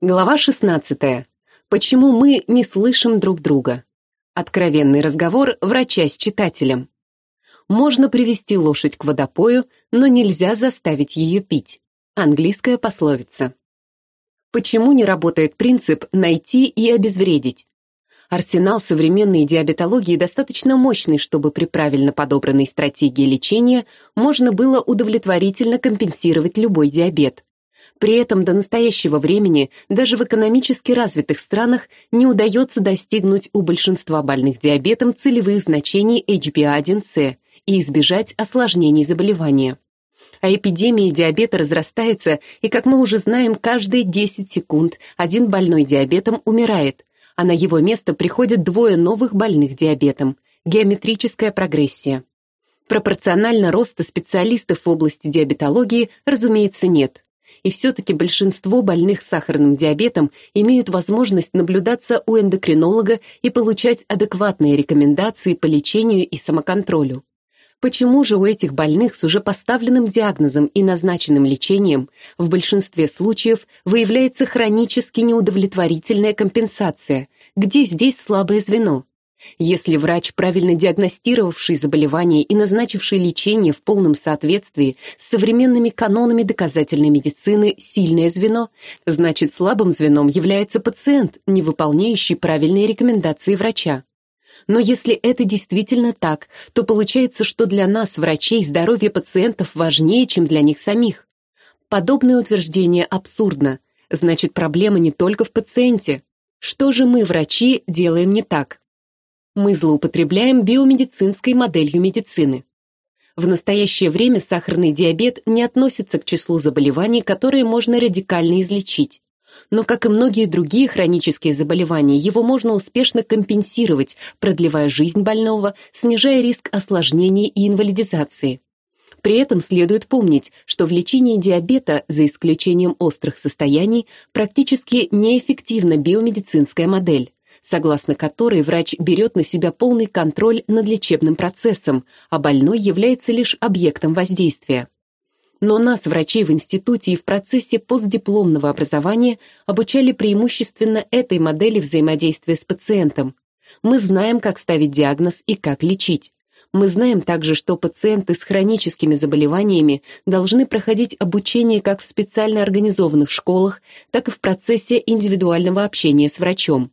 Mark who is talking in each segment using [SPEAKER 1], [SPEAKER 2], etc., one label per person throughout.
[SPEAKER 1] Глава 16. Почему мы не слышим друг друга? Откровенный разговор врача с читателем. Можно привести лошадь к водопою, но нельзя заставить ее пить. Английская пословица. Почему не работает принцип «найти и обезвредить»? Арсенал современной диабетологии достаточно мощный, чтобы при правильно подобранной стратегии лечения можно было удовлетворительно компенсировать любой диабет. При этом до настоящего времени даже в экономически развитых странах не удается достигнуть у большинства больных диабетом целевых значений HbA1c и избежать осложнений заболевания. А эпидемия диабета разрастается, и, как мы уже знаем, каждые 10 секунд один больной диабетом умирает, а на его место приходят двое новых больных диабетом. Геометрическая прогрессия. Пропорционально роста специалистов в области диабетологии, разумеется, нет и все-таки большинство больных сахарным диабетом имеют возможность наблюдаться у эндокринолога и получать адекватные рекомендации по лечению и самоконтролю. Почему же у этих больных с уже поставленным диагнозом и назначенным лечением в большинстве случаев выявляется хронически неудовлетворительная компенсация? Где здесь слабое звено? Если врач, правильно диагностировавший заболевание и назначивший лечение в полном соответствии с современными канонами доказательной медицины сильное звено, значит слабым звеном является пациент, не выполняющий правильные рекомендации врача. Но если это действительно так, то получается, что для нас, врачей, здоровье пациентов важнее, чем для них самих. Подобное утверждение абсурдно. Значит, проблема не только в пациенте. Что же мы, врачи, делаем не так? Мы злоупотребляем биомедицинской моделью медицины. В настоящее время сахарный диабет не относится к числу заболеваний, которые можно радикально излечить. Но, как и многие другие хронические заболевания, его можно успешно компенсировать, продлевая жизнь больного, снижая риск осложнений и инвалидизации. При этом следует помнить, что в лечении диабета, за исключением острых состояний, практически неэффективна биомедицинская модель согласно которой врач берет на себя полный контроль над лечебным процессом, а больной является лишь объектом воздействия. Но нас, врачей в институте и в процессе постдипломного образования, обучали преимущественно этой модели взаимодействия с пациентом. Мы знаем, как ставить диагноз и как лечить. Мы знаем также, что пациенты с хроническими заболеваниями должны проходить обучение как в специально организованных школах, так и в процессе индивидуального общения с врачом.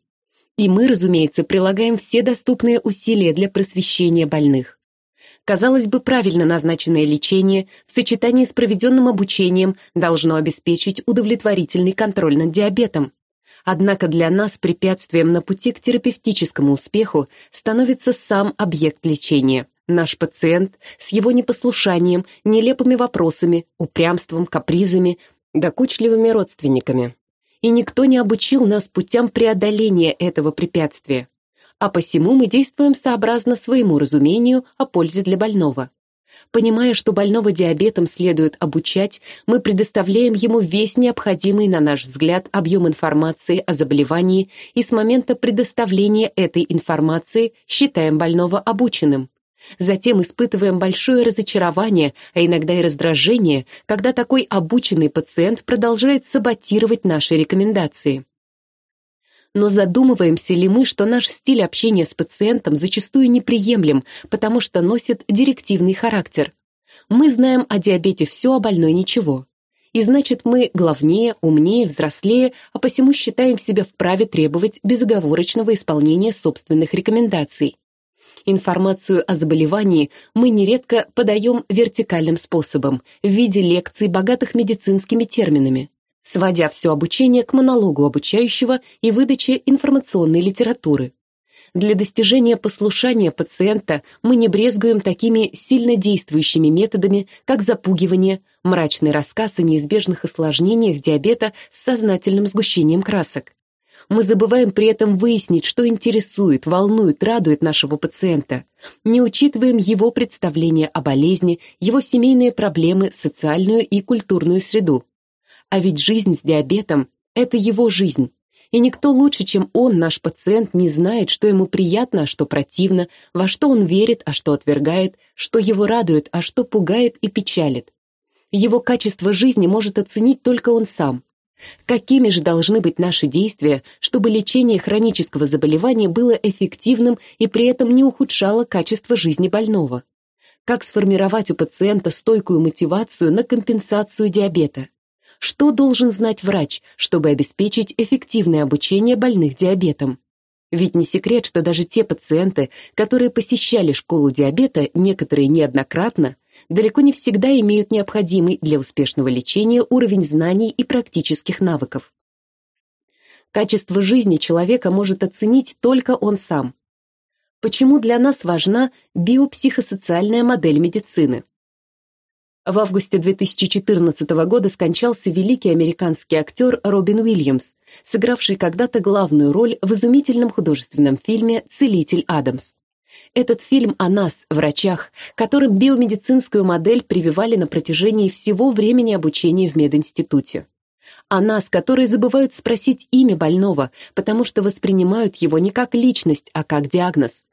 [SPEAKER 1] И мы, разумеется, прилагаем все доступные усилия для просвещения больных. Казалось бы, правильно назначенное лечение в сочетании с проведенным обучением должно обеспечить удовлетворительный контроль над диабетом. Однако для нас препятствием на пути к терапевтическому успеху становится сам объект лечения. Наш пациент с его непослушанием, нелепыми вопросами, упрямством, капризами, докучливыми родственниками и никто не обучил нас путям преодоления этого препятствия. А посему мы действуем сообразно своему разумению о пользе для больного. Понимая, что больного диабетом следует обучать, мы предоставляем ему весь необходимый, на наш взгляд, объем информации о заболевании и с момента предоставления этой информации считаем больного обученным. Затем испытываем большое разочарование, а иногда и раздражение, когда такой обученный пациент продолжает саботировать наши рекомендации. Но задумываемся ли мы, что наш стиль общения с пациентом зачастую неприемлем, потому что носит директивный характер? Мы знаем о диабете все, о больной ничего. И значит, мы главнее, умнее, взрослее, а посему считаем себя вправе требовать безоговорочного исполнения собственных рекомендаций. Информацию о заболевании мы нередко подаем вертикальным способом, в виде лекций, богатых медицинскими терминами, сводя все обучение к монологу обучающего и выдаче информационной литературы. Для достижения послушания пациента мы не брезгуем такими сильно действующими методами, как запугивание, мрачный рассказ о неизбежных осложнениях диабета с сознательным сгущением красок мы забываем при этом выяснить, что интересует, волнует, радует нашего пациента. Не учитываем его представления о болезни, его семейные проблемы, социальную и культурную среду. А ведь жизнь с диабетом – это его жизнь. И никто лучше, чем он, наш пациент, не знает, что ему приятно, а что противно, во что он верит, а что отвергает, что его радует, а что пугает и печалит. Его качество жизни может оценить только он сам. Какими же должны быть наши действия, чтобы лечение хронического заболевания было эффективным и при этом не ухудшало качество жизни больного? Как сформировать у пациента стойкую мотивацию на компенсацию диабета? Что должен знать врач, чтобы обеспечить эффективное обучение больных диабетом? Ведь не секрет, что даже те пациенты, которые посещали школу диабета, некоторые неоднократно, далеко не всегда имеют необходимый для успешного лечения уровень знаний и практических навыков. Качество жизни человека может оценить только он сам. Почему для нас важна биопсихосоциальная модель медицины? В августе 2014 года скончался великий американский актер Робин Уильямс, сыгравший когда-то главную роль в изумительном художественном фильме «Целитель Адамс». Этот фильм о нас, врачах, которым биомедицинскую модель прививали на протяжении всего времени обучения в мединституте. О нас, которые забывают спросить имя больного, потому что воспринимают его не как личность, а как диагноз.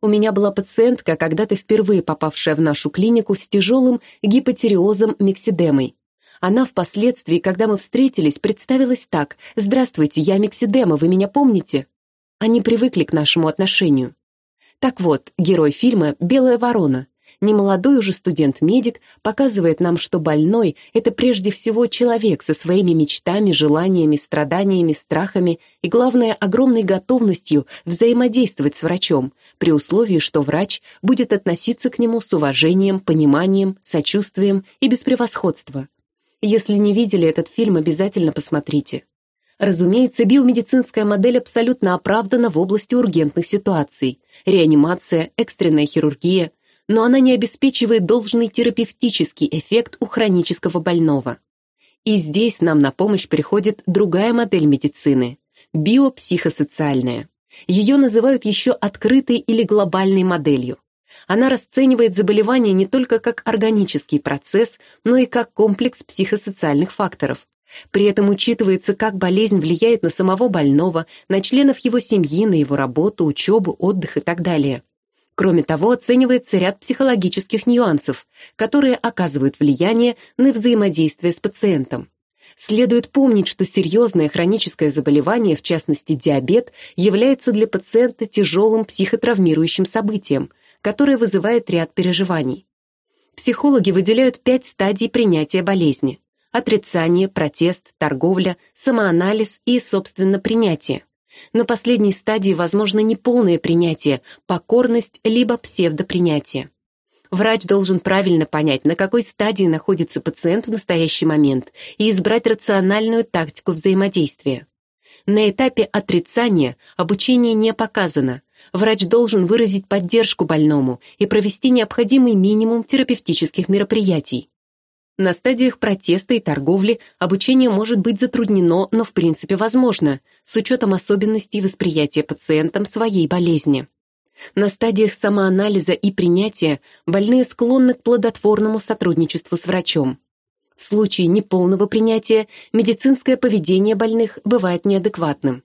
[SPEAKER 1] У меня была пациентка, когда-то впервые попавшая в нашу клинику с тяжелым гипотериозом миксидемой. Она впоследствии, когда мы встретились, представилась так «Здравствуйте, я миксидема, вы меня помните?» Они привыкли к нашему отношению. Так вот, герой фильма «Белая ворона» немолодой уже студент-медик показывает нам, что больной — это прежде всего человек со своими мечтами, желаниями, страданиями, страхами и, главное, огромной готовностью взаимодействовать с врачом, при условии, что врач будет относиться к нему с уважением, пониманием, сочувствием и без превосходства. Если не видели этот фильм, обязательно посмотрите. Разумеется, биомедицинская модель абсолютно оправдана в области ургентных ситуаций. Реанимация, экстренная хирургия, но она не обеспечивает должный терапевтический эффект у хронического больного. И здесь нам на помощь приходит другая модель медицины – биопсихосоциальная. Ее называют еще открытой или глобальной моделью. Она расценивает заболевание не только как органический процесс, но и как комплекс психосоциальных факторов. При этом учитывается, как болезнь влияет на самого больного, на членов его семьи, на его работу, учебу, отдых и так далее. Кроме того, оценивается ряд психологических нюансов, которые оказывают влияние на взаимодействие с пациентом. Следует помнить, что серьезное хроническое заболевание, в частности диабет, является для пациента тяжелым психотравмирующим событием, которое вызывает ряд переживаний. Психологи выделяют пять стадий принятия болезни – отрицание, протест, торговля, самоанализ и, собственно, принятие. На последней стадии возможно неполное принятие, покорность либо псевдопринятие. Врач должен правильно понять, на какой стадии находится пациент в настоящий момент и избрать рациональную тактику взаимодействия. На этапе отрицания обучение не показано. Врач должен выразить поддержку больному и провести необходимый минимум терапевтических мероприятий. На стадиях протеста и торговли обучение может быть затруднено, но в принципе возможно, с учетом особенностей восприятия пациентом своей болезни. На стадиях самоанализа и принятия больные склонны к плодотворному сотрудничеству с врачом. В случае неполного принятия медицинское поведение больных бывает неадекватным.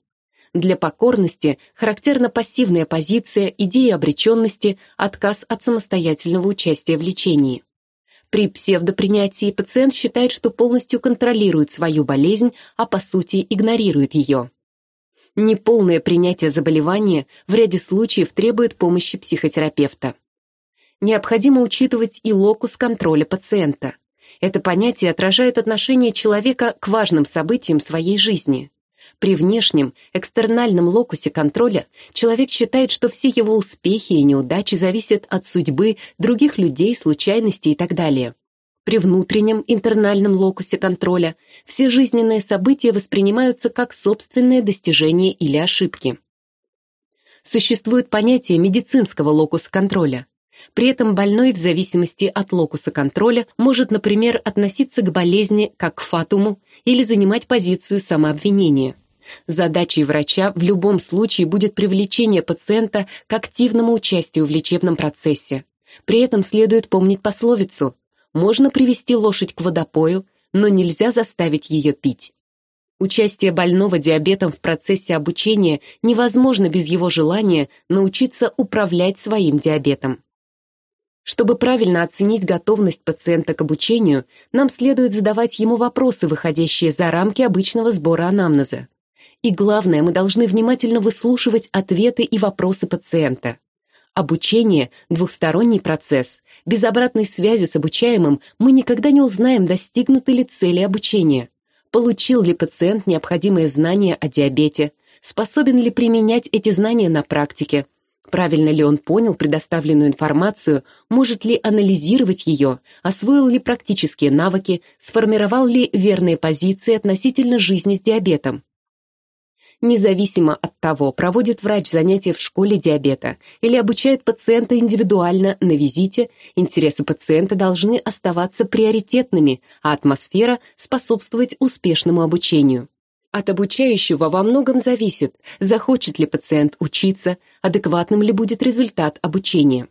[SPEAKER 1] Для покорности характерна пассивная позиция, идея обреченности, отказ от самостоятельного участия в лечении. При псевдопринятии пациент считает, что полностью контролирует свою болезнь, а по сути игнорирует ее. Неполное принятие заболевания в ряде случаев требует помощи психотерапевта. Необходимо учитывать и локус контроля пациента. Это понятие отражает отношение человека к важным событиям своей жизни. При внешнем, экстернальном локусе контроля человек считает, что все его успехи и неудачи зависят от судьбы, других людей, случайностей и так далее. При внутреннем, интернальном локусе контроля все жизненные события воспринимаются как собственные достижения или ошибки. Существует понятие медицинского локуса контроля. При этом больной в зависимости от локуса контроля может, например, относиться к болезни как к фатуму или занимать позицию самообвинения. Задачей врача в любом случае будет привлечение пациента к активному участию в лечебном процессе. При этом следует помнить пословицу «можно привести лошадь к водопою, но нельзя заставить ее пить». Участие больного диабетом в процессе обучения невозможно без его желания научиться управлять своим диабетом. Чтобы правильно оценить готовность пациента к обучению, нам следует задавать ему вопросы, выходящие за рамки обычного сбора анамнеза. И главное, мы должны внимательно выслушивать ответы и вопросы пациента. Обучение – двухсторонний процесс. Без обратной связи с обучаемым мы никогда не узнаем, достигнуты ли цели обучения. Получил ли пациент необходимые знания о диабете? Способен ли применять эти знания на практике? Правильно ли он понял предоставленную информацию, может ли анализировать ее, освоил ли практические навыки, сформировал ли верные позиции относительно жизни с диабетом. Независимо от того, проводит врач занятия в школе диабета или обучает пациента индивидуально на визите, интересы пациента должны оставаться приоритетными, а атмосфера способствовать успешному обучению. От обучающего во многом зависит, захочет ли пациент учиться, адекватным ли будет результат обучения.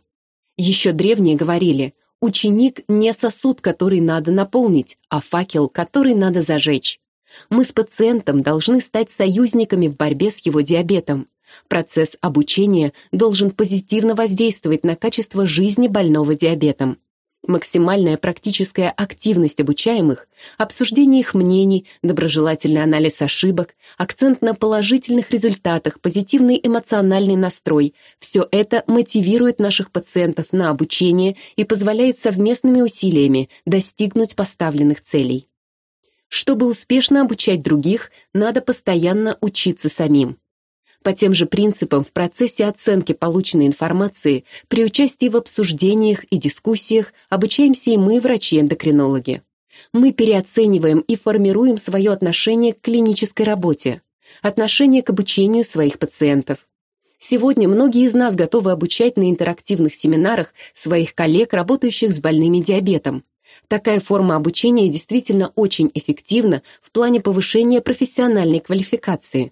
[SPEAKER 1] Еще древние говорили, ученик не сосуд, который надо наполнить, а факел, который надо зажечь. Мы с пациентом должны стать союзниками в борьбе с его диабетом. Процесс обучения должен позитивно воздействовать на качество жизни больного диабетом максимальная практическая активность обучаемых, обсуждение их мнений, доброжелательный анализ ошибок, акцент на положительных результатах, позитивный эмоциональный настрой – все это мотивирует наших пациентов на обучение и позволяет совместными усилиями достигнуть поставленных целей. Чтобы успешно обучать других, надо постоянно учиться самим. По тем же принципам в процессе оценки полученной информации при участии в обсуждениях и дискуссиях обучаемся и мы, врачи-эндокринологи. Мы переоцениваем и формируем свое отношение к клинической работе, отношение к обучению своих пациентов. Сегодня многие из нас готовы обучать на интерактивных семинарах своих коллег, работающих с больными диабетом. Такая форма обучения действительно очень эффективна в плане повышения профессиональной квалификации.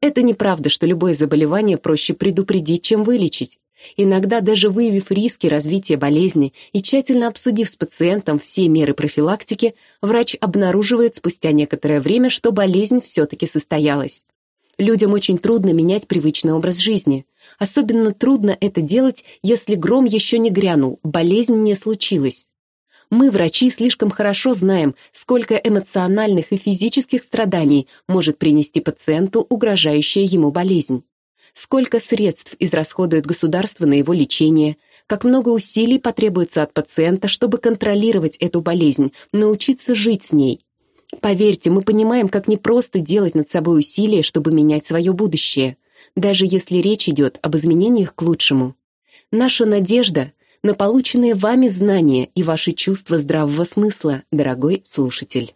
[SPEAKER 1] Это неправда, что любое заболевание проще предупредить, чем вылечить. Иногда, даже выявив риски развития болезни и тщательно обсудив с пациентом все меры профилактики, врач обнаруживает спустя некоторое время, что болезнь все-таки состоялась. Людям очень трудно менять привычный образ жизни. Особенно трудно это делать, если гром еще не грянул, болезнь не случилась. Мы, врачи, слишком хорошо знаем, сколько эмоциональных и физических страданий может принести пациенту угрожающая ему болезнь. Сколько средств израсходует государство на его лечение, как много усилий потребуется от пациента, чтобы контролировать эту болезнь, научиться жить с ней. Поверьте, мы понимаем, как непросто делать над собой усилия, чтобы менять свое будущее, даже если речь идет об изменениях к лучшему. Наша надежда на полученные вами знания и ваши чувства здравого смысла, дорогой слушатель.